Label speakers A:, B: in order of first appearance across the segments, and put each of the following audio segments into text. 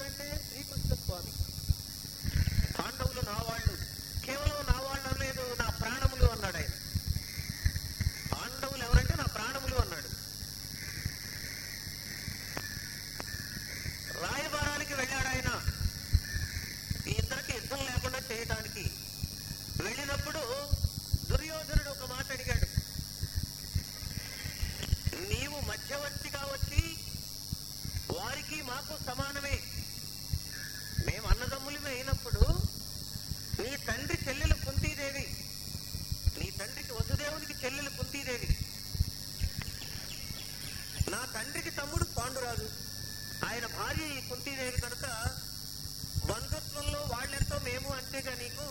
A: ఎవరంటే శ్రీకృష్ణ స్వామి. పాండవులు నా వాళ్ళు. కేవలం నా వాళ్ళు అనలేదు నా ప్రాణములు అన్నాడు ఆయన. పాండవులు ఎవరంటే నా ప్రాణములు అన్నాడు. రాయబారానికి వెళ్ళాడు ఆయన. ఈ ఇద్దరికి యుద్ధం లేకుండా చేయడానికి వెళ్ళినప్పుడు దుర్యోధనుడు ఒక మాట అడిగాడు. నీవు మధ్యవర్తిగా వచ్చి వారికి మాకు సమానమే. మేము అన్నదమ్ములమే అయినప్పుడు నీ తండ్రి చెల్లెలు కుంతీదేవి. నీ తండ్రికి వసుదేవునికి చెల్లెలు కుంతీదేవి. నా తండ్రికి తమ్ముడు పాండురాజు. ఆయన భార్య ఈ కుంతీదేవి కనుక బంధుత్వంలో వాళ్ళెంతో మేము అంతేగా నీకు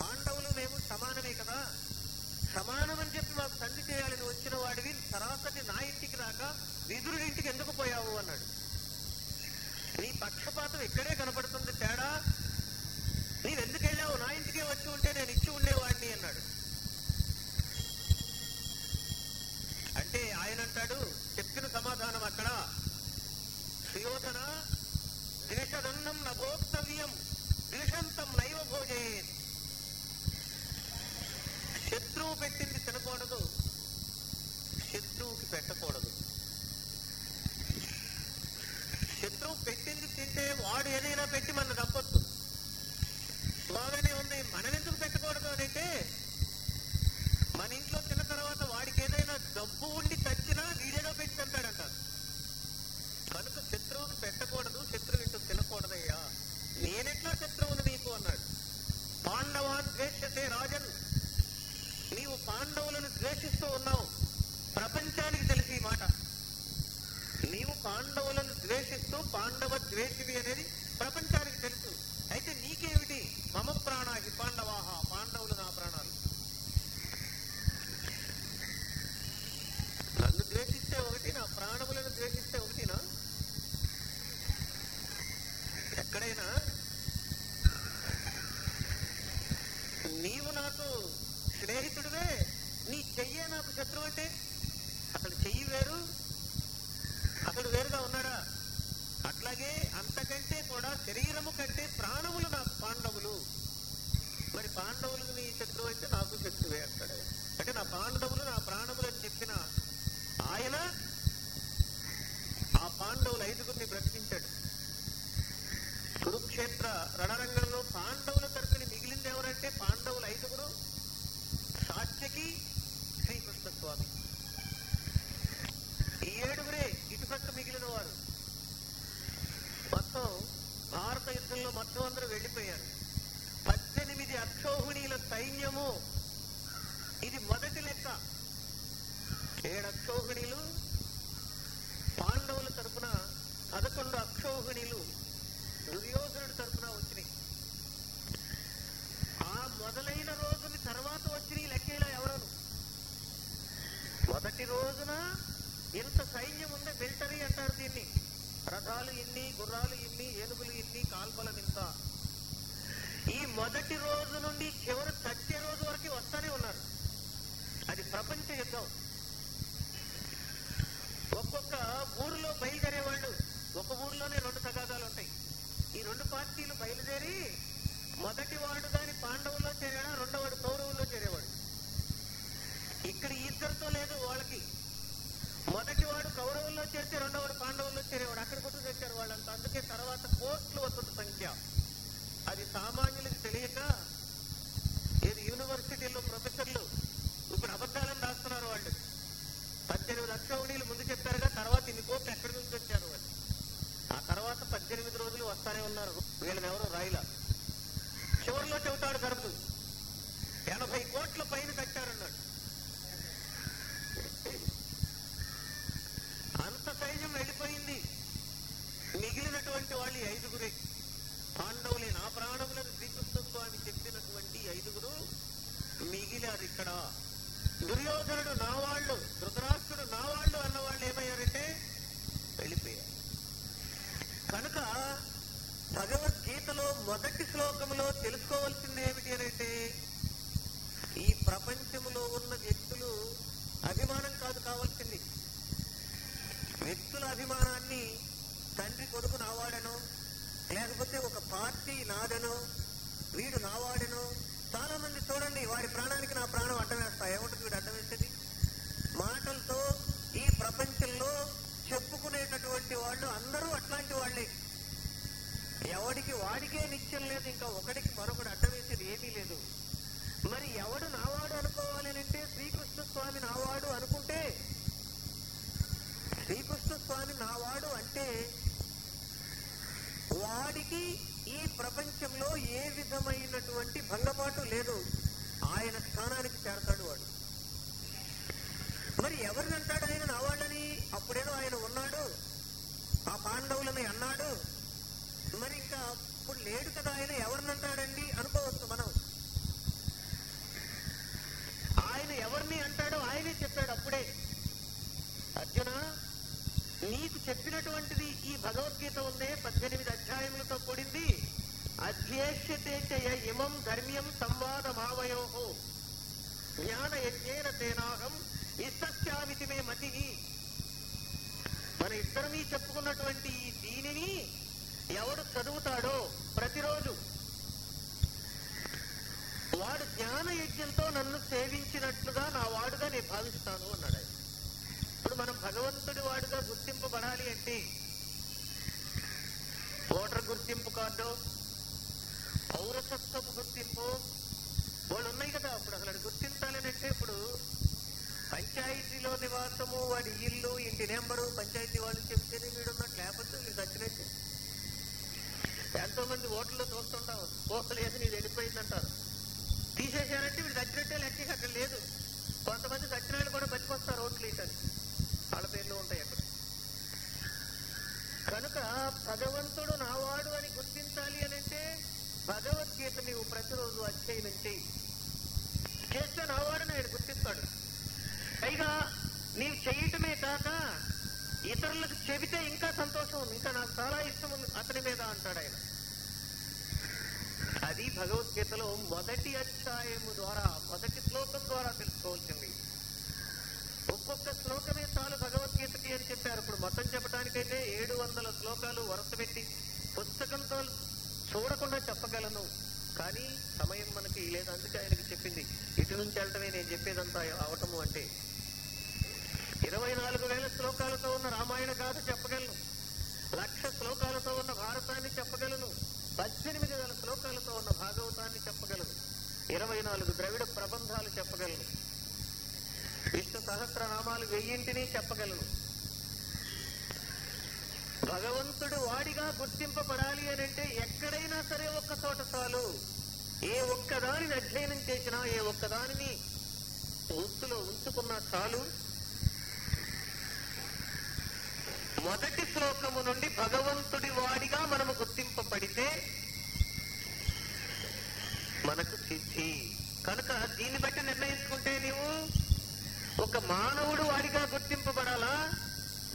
A: పాండవులు మేము సమానమే కదా. సమానమని చెప్పి మాకు తండ్రి చేయాలని వచ్చిన వాడివి. సరాసరి నా ఇంటికి రాక విదురుడి ఇంటికి ఎందుకు పోయావు అన్నాడు. నీ పక్షపాతం ఇక్కడే కనపడుతుంది తేడా? నీవెందుకు వెళ్ళావు నా ఇంటికే వచ్చి ఉంటే నేను ఇచ్చి ఉండేవాడిని అన్నాడు. అంటే ఆయన అంటాడు చెప్పిన సమాధానం అక్కడ. సుయోధన ద్వేషదన్నం నభోక్తవ్యం భోక్తవ్యం ద్వేషంతం నైవ భోజే శత్రువు పెట్టింది తినకూడదు శత్రువుకి పెట్టకూడదు శత్రువు పెట్టింది తింటే వాడు ఏదైనా పెట్టి మన తప్పొచ్చు బాగానే ఉంది. మనం ఎందుకు పెట్టకూడదు అని అంటే మన ఇంట్లో తిన్న తర్వాత వాడికి ఏదైనా డబ్బు ఉండి తచ్చినా వీడేదో పెట్టి చంపాడంటారు కనుక శత్రువును పెట్టకూడదు శత్రువు ఇంటూ తినకూడదయ్యా నేనెట్లా శత్రువును నీకు అన్నాడు పాండవాన్ ద్వేషతే రాజన్ నీవు పాండవులను ద్వేషిస్తూ ఉన్నావు ప్రపంచానికి తెలిసి ఈ మాట నీవు పాండవులను ద్వేషిస్తూ పాండవ ద్వేషివి అనేది ప్రపంచానికి తెలుసు అయితే నీకేమిటి మమ ప్రాణాహి పాండవాహ పాండవులు నా ప్రాణాలు నన్ను ద్వేషిస్తే ఒకటి నా ప్రాణములను ద్వేషిస్తే ఒకటినా ఎక్కడైనా నీవు నాకు స్నేహితుడివే నీ చెయ్యే నాకు శత్రువు అంటే అతడు చెయ్యి వేరు అతడు వేరుగా ఉన్నాడా అట్లాగే అంతకంటే కూడా శరీరము కంటే ప్రాణములు నా పాండవులు. మరి పాండవులు నీ శత్రువు అయితే నాకు శత్రువే అంటాడు. అంటే నా పాండవులు నా ప్రాణములు అని చెప్పిన ఆయన ఆ పాండవులు ఐదుగురిని బ్రతికించాడు. కురుక్షేత్ర రణరంగంలో పాండవుల తరపున మిగిలింది ఎవరంటే పాండవులు ఐదుగురు సాత్యకి శ్రీకృష్ణ స్వామి దేశంలో మొత్తం అందరూ వెళ్ళిపోయారు. పద్దెనిమిది అక్షోహిణీల సైన్యము. ఇది మొదటి లెక్క. ఏడు అక్షోహిణీలు పాండవుల తరపున పదకొండు అక్షోహిణీలు దుర్యోధనుడి తరపున వచ్చినాయి. ఆ మొదలైన రోజుని తర్వాత వచ్చిన ఈ లెక్కలో ఎవరను? మొదటి రోజున ఇంత సైన్యం ఉంది మిలిటరీ అంటారు దీన్ని. రథాలు ఇన్ని గుర్రాలు ఇన్ని ఏనుగులు ఇన్ని కాల్బలం ఈ మొదటి రోజు నుండి చివరి చచ్చే రోజు వరకు వస్తూనే ఉన్నారు. అది ప్రపంచ యుద్ధం. ఒక్కొక్క ఊరిలో బయలుదేరేవాళ్ళు. ఒక ఊరిలోనే రెండు తగాదాలు ఉంటాయి. ఈ రెండు పార్టీలు బయలుదేరి మొదటి వాడు దాని పాండవుల్లో చేరాడా రెండోవాడు కౌరవుల్లో చేరేవాడు. ఇక్కడ ఇద్దరితో లేదు వాళ్ళకి. మొదటి వాడు కౌరవుల్లో చేరితే రెండవడు పాండవుల్లో చేరేవాడు. అక్కడ కొట్టు తెచ్చారు వాళ్ళంతా. అందుకే తర్వాత కోట్లు వస్తుంది సంఖ్య. అది సామాన్యులకు తెలియక ఏది యూనివర్సిటీలో ప్రొఫెసర్లు ఇప్పుడు అబద్ధాలను రాస్తున్నారు వాళ్ళు. పద్దెనిమిది అక్షౌణీలు ముందు చెప్పారుగా తర్వాత ఇన్ని కోట్లు ఎక్కడి నుంచి వచ్చారు వాళ్ళు? ఆ తర్వాత పద్దెనిమిది రోజులు వస్తానే ఉన్నారు. వీళ్ళని ఎవరు రాయిలా? చివరిలో చెబుతాడు కరుపు ఎనభై కోట్ల పైన కట్టారు అంత సైన్యం వెళ్ళిపోయింది మిగిలినటువంటి వాళ్ళు ఐదుగురే. పాండవులే నా ప్రాణములను శ్రీకృష్ణ స్వామి చెప్పినటువంటి ఐదుగురు మిగిలారు ఇక్కడ. దుర్యోధనుడు నా వాళ్ళు ధృతరాష్ట్రుడు నా వాళ్ళు అన్న వాళ్ళు ఏమయ్యారంటే వెళ్ళిపోయారు. కనుక భగవద్గీతలో మొదటి శ్లోకంలో తెలుసుకోవాల్సింది ఏమిటి అనంటే ఈ ప్రపంచంలో ఉన్న వ్యక్తులు అభిమానం కాదు కావాల్సింది. వ్యక్తుల అభిమానాన్ని తండ్రి కొడుకు నావాడనో లేకపోతే ఒక పార్టీ నాదను వీడు నావాడను చాలా మంది చూడండి వారి ప్రాణానికి నా ప్రాణం అడ్డం వేస్తా ఏముంటుంది వీడు అడ్డం వేసేది? మాటలతో ఈ ప్రపంచంలో చెప్పుకునేటటువంటి వాళ్ళు అందరూ అట్లాంటి వాళ్ళే. ఎవడికి వాడికే నిత్యం లేదు ఇంకా ఒకడికి మరొకటి అడ్డం వేసేది ఏమీ లేదు. మరి ఎవడు నావాడు అనుకోవాలి అని అంటే శ్రీకృష్ణ స్వామి నావాడు అనుకుంటే శ్రీకృష్ణ స్వామి నావాడు అంటే వాడికి ఈ ప్రపంచంలో ఏ విధమైనటువంటి భంగపాటు లేదు. ఆయన స్థానానికి చేరతాడు వాడు. మరి ఎవరిని అంటాడు ఆయన నావాళ్ళని అప్పుడేదో ఆయన ఉన్నాడు. ఆ పాండవులని అన్నాడు. మరి ఇంకా అప్పుడు లేడు కదా ఆయన ఎవరిని అంటాడండి అనుకోవచ్చు మనం. ఆయన ఎవరిని అంటాడో ఆయనే చెప్పాడు అప్పుడే అర్జున నీకు చెప్పినటువంటిది ఈ భగవద్గీత ఉందే పద్దెనిమిది అధ్యాయములతో కూడింది. అధ్యేష్యతేచయ ఇమం ధర్మ్యం సంవాదమావయో. జ్ఞాన యజ్ఞేన తేనాహం ఇష్టస్యామితి మే మతి. మన ఇద్దరమీ చెప్పుకున్నటువంటి ఈ దీనిని ఎవడు చదువుతాడో ప్రతిరోజు వాడు జ్ఞాన యజ్ఞంతో నన్ను సేవించినట్లుగా నా వాడుగా నేను భావిస్తాను అన్నాడు ఆయన. ఇప్పుడు మనం భగవంతుడి వాడుగా గుర్తింపబడాలి అంటే ఓటర్ గుర్తింపు కార్డు పౌరసత్వపు గుర్తింపు వాళ్ళు ఉన్నాయి కదా. అప్పుడు అసలు గుర్తించాలని అంటే ఇప్పుడు పంచాయతీలో నివాసము వాడి ఇల్లు ఇంటి నెంబరు పంచాయతీ వాళ్ళు చెప్తేనే వీడు ఉన్నట్టు లేకపోతే వీళ్ళు చచ్చినట్టే. ఎంతో మంది ఓట్లలో చూస్తుంటాం ఓట్లేదు నీది వెళ్ళిపోయిందంటారు. తీసేశారంటే వీడు చచ్చినట్టే లెక్క. అక్కడ లేదు. కొంతమంది చచ్చిన వాళ్ళు కూడా బతికొస్తారు ఓట్లు వేయటానికి. వాళ్ళ పేర్లు ఉంటాయి అక్కడ. కనుక భగవంతుడు నావాడు అని గుర్తించాలి అని అంటే భగవద్గీత నీవు ప్రతిరోజు అధ్యయనం చేయి. చేస్తే నావాడని ఆయన గుర్తిస్తాడు. పైగా నీవు చేయటమే కాక ఇతరులకు చెబితే ఇంకా సంతోషం ఉంది. ఇంకా నాకు చాలా ఇష్టం ఉంది. అతని మీద అంటాడు ఆయన. అది భగవద్గీతలో మొదటి అధ్యాయము ద్వారా మొదటి శ్లోకం ద్వారా తెలుసుకోవాల్సింది. ఒక్కొక్క శ్లోకమే చాలు భగవద్గీతకి అని చెప్పారు. ఇప్పుడు మొత్తం చెప్పడానికైతే ఏడు వందల శ్లోకాలు వరుస పెట్టి పుస్తకంతో చూడకుండా చెప్పగలను. కానీ సమయం మనకి లేదు. అందుకే ఆయనకి చెప్పింది ఇటు నుంచి వెళ్ళటమే నేను చెప్పేదంతా అవటము అంటే. ఇరవై నాలుగు వేల శ్లోకాలతో ఉన్న రామాయణ గాథ చెప్పగలను. లక్ష శ్లోకాలతో ఉన్న భారతాన్ని చెప్పగలను. పద్దెనిమిది వేల శ్లోకాలతో ఉన్న భాగవతాన్ని చెప్పగలను. ఇరవై నాలుగు ద్రవిడ ప్రబంధాలు చెప్పగలను. విష్ణు సహస్రనామాలు వెయ్యింటిని చెప్పగలను. భగవంతుడు వాడిగా గుర్తింపబడాలి అని అంటే ఎక్కడైనా సరే ఒక్క చోట చాలు. ఏ ఒక్కదానిని అధ్యయనం చేసినా ఏ ఒక్కదానిని గుర్తులో ఉంచుకున్నా చాలు. మొదటి శ్లోకము నుండి భగవంతుడి వాడిగా మనము గుర్తింపబడితే మనకు సిద్ధి. కనుక దీన్ని బట్టి నిర్ణయించుకుంటే నీవు ఒక మానవుడు వాడిగా గుర్తింపబడాలా?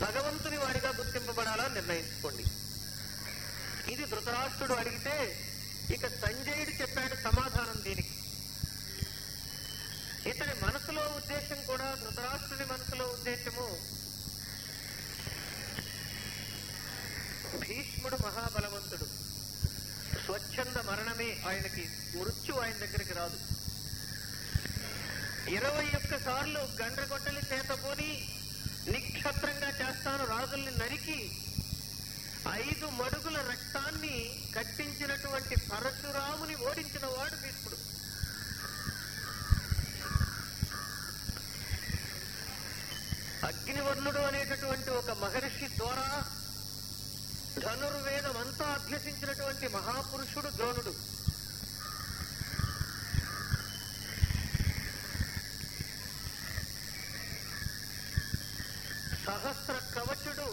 A: భగవంతుని వాడిగా గుర్తింపబడాలా నిర్ణయించుకోండి. ఇది ధృతరాష్ట్రుడు అడిగితే ఇక సంజయుడు చెప్పాడు సమాధానం దీనికి. ఇతని మనసులో ఉద్దేశం కూడా ధృతరాష్ట్రుని మనసులో ఉద్దేశము. భీష్ముడు మహాబలవంతుడు. స్వచ్ఛంద మరణమే ఆయనకి మృత్యు ఆయన దగ్గరికి రాదు. ఇరవై ఒక్క సార్లు గండ్రగొట్టలి చేతపోని నిక్షత్రంగా చేస్తాను రాజుల్ని నరికి ఐదు మడుగుల రక్తాన్ని కట్టించినటువంటి పరశురాముని ఓడించిన వాడు భీష్ముడు. అగ్నివర్ణుడు అనేటటువంటి ఒక మహర్షి ద్వారా ధనుర్వేదం అంతా అభ్యసించినటువంటి మహాపురుషుడు ద్రోణుడు. సహస్ర కవచుడు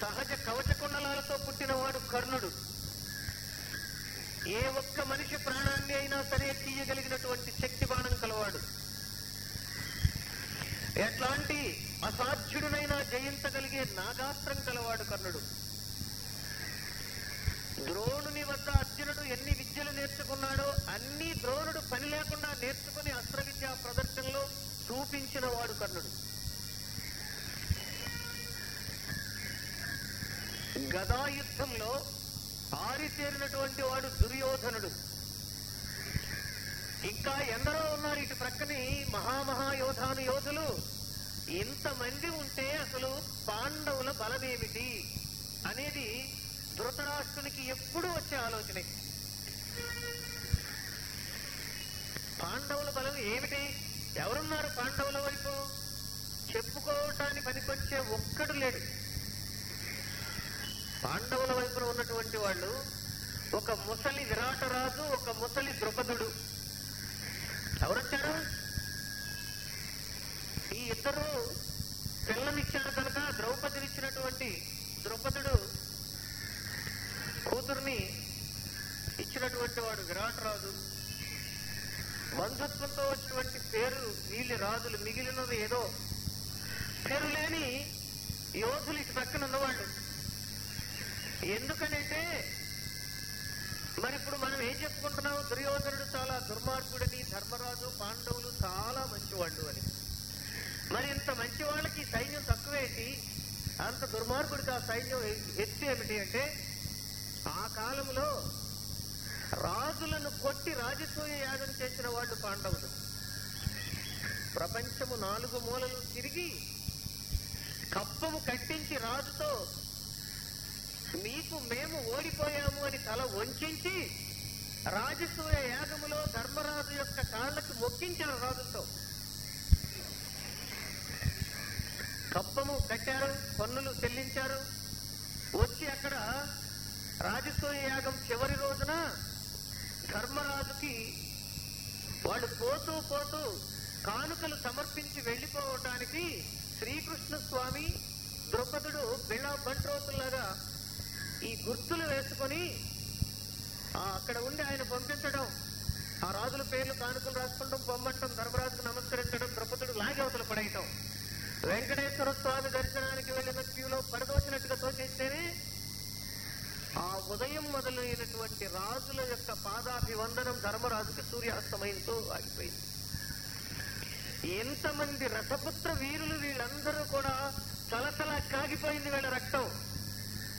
A: సహజ కవచకుండలాలతో పుట్టినవాడు కర్ణుడు. ఏ ఒక్క మనిషి ప్రాణాన్ని అయినా సరే తీయగలిగినటువంటి శక్తి బాణం కలవాడు. ఎట్లాంటి అసాధ్యుడునైనా జయించగలిగే నాగాస్త్రం కలవాడు కర్ణుడు. ద్రోణుని వద్ద అర్జునుడు ఎన్ని విద్యలు నేర్చుకున్నాడో అన్ని ద్రోణుడు పని లేకుండా నేర్చుకుని అస్త్ర విద్యా ప్రదర్శనలో చూపించిన వాడు కర్ణుడు. గదాయుద్ధంలో ఆరితేరినటువంటి వాడు దుర్యోధనుడు. ఇంకా ఎందరో ఉన్నారు ఇటు ప్రక్కని మహామహాయోధాను యోధులు. ఇంతమంది ఉంటే అసలు పాండవుల బలమేమిటి అనేది ధృతరాష్ట్రునికి ఎప్పుడూ వచ్చే ఆలోచనే. పాండవుల బలం ఏమిటి? ఎవరున్నారు పాండవుల వైపు? చెప్పుకోవటానికి పనికొచ్చే ఒక్కడు లేడు. పాండవుల వైపున ఉన్నటువంటి వాళ్ళు ఒక ముసలి విరాటరాజు ఒక ముసలి ద్రుపదుడు. ఎవరొచ్చారు ఈ ఇద్దరు పిల్లనిచ్చారు కనుక ద్రౌపదినిచ్చినటువంటి ద్రౌపదుడు కూతుర్ని ఇచ్చినటువంటి వాడు విరాటరాజు బంధుత్వంతో వచ్చినటువంటి పేరు వీళ్ళ రాజులు మిగిలినది ఏదో పేరు లేని యోధులు ఇటు పక్కన ఉన్నవాళ్ళు ఎందుకనంటే మరి చెప్పుకుంటున్నావు దుర్యోధనుడు చాలా దుర్మార్గుడని ధర్మరాజు పాండవులు చాలా మంచివాళ్ళు అని. మరి ఇంత మంచి వాళ్ళకి సైన్యం తక్కువేంటి అంత దుర్మార్గుడికి ఆ సైన్యం ఎత్తి ఏమిటి అంటే ఆ కాలంలో రాజులను కొట్టి రాజసూయ యాగం చేసిన వాళ్ళు పాండవులు. ప్రపంచము నాలుగు మూలలు తిరిగి కప్పము కట్టించి రాజుతో మీకు మేము ఓడిపోయాము అని తల వంచి రాజసూయ యాగములో ధర్మరాజు యొక్క కాళ్ళకు మొక్కించారు రాజుతో. కప్పము కట్టారు పన్నులు చెల్లించారు. వచ్చి అక్కడ రాజసూయ యాగం చివరి రోజున ధర్మరాజుకి వాళ్ళు పోతూ పోతూ కానుకలు సమర్పించి వెళ్ళిపోవటానికి శ్రీకృష్ణ స్వామి ద్రౌపదుడు బిళ్ళ బంట్రోతులాగా ఈ గుర్తులు వేసుకొని అక్కడ ఉండి ఆయన పంపించడం. ఆ రాజుల పేర్లు కానుకలు రాసుకోవడం పొమ్మంటం ధర్మరాజుకు నమస్కరించడం ద్రౌపదుడు లాగి అవతల పడేయటం. వెంకటేశ్వర స్వామి దర్శనానికి వెళ్ళిన క్యూలో పడదోచినట్టుగా తోచేస్తేనే ఆ ఉదయం మొదలైనటువంటి రాజుల యొక్క పాదాభివందనం ధర్మరాజుకి సూర్యాస్తమయంతో ఆగిపోయింది. ఎంతమంది రథపుత్ర వీరులు వీళ్ళందరూ కూడా చలచల కాగిపోయింది వీళ్ళ రక్తం.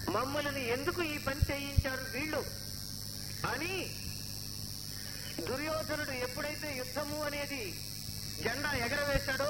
A: మమ్మల్ని ఎందుకు ఈ పని చేయించారు వీళ్ళు? అని దుర్యోధనుడు ఎప్పుడైతే యుద్ధము అనేది జెండా ఎగరవేశాడో